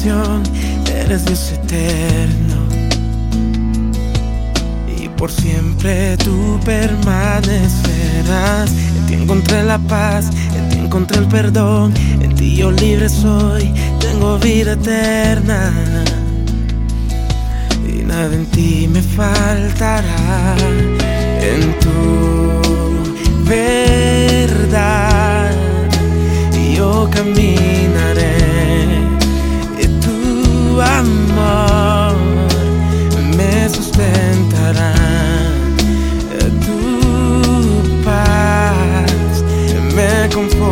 salvación, eres Dios eterno. Y por siempre tú permanecerás. En ti encontré la paz, en ti encontré el perdón, en ti yo libre soy, tengo vida eterna. Y nada en ti me faltará, en tu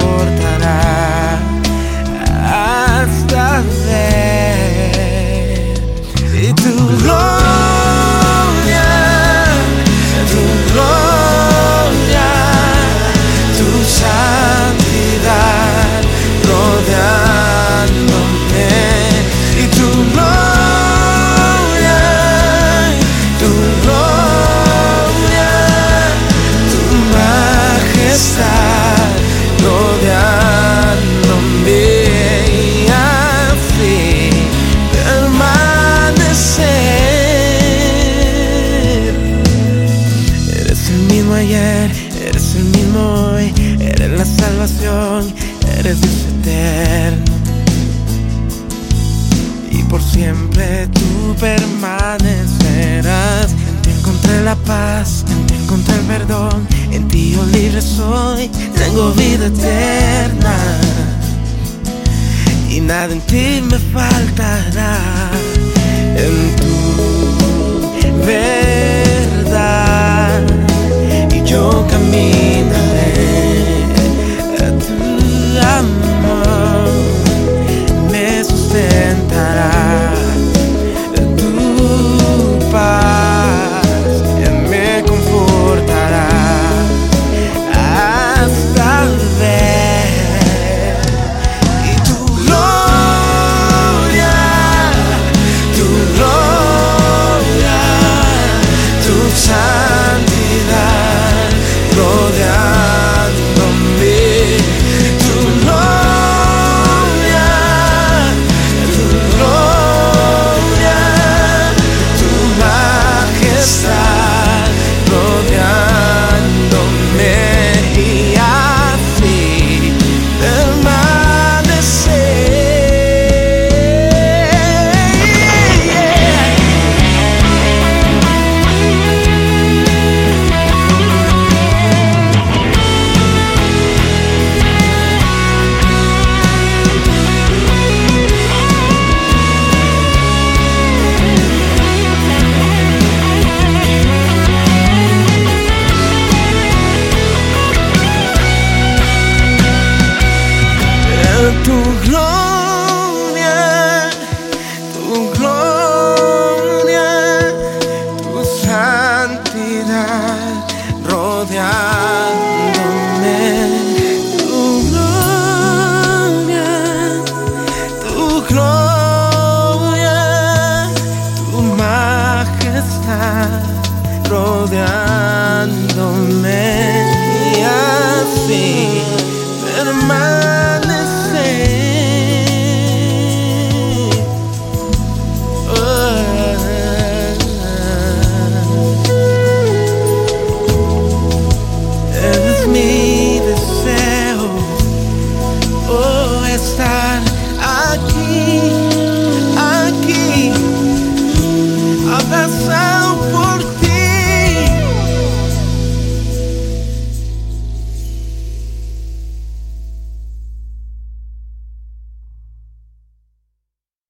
importa. Eres la salvación, eres Dios eterno. Y por siempre tú permanecerás. En ti encontré la paz, en ti encontré el perdón, en ti yo libre soy, tengo vida eterna. Y nada en ti me faltará. de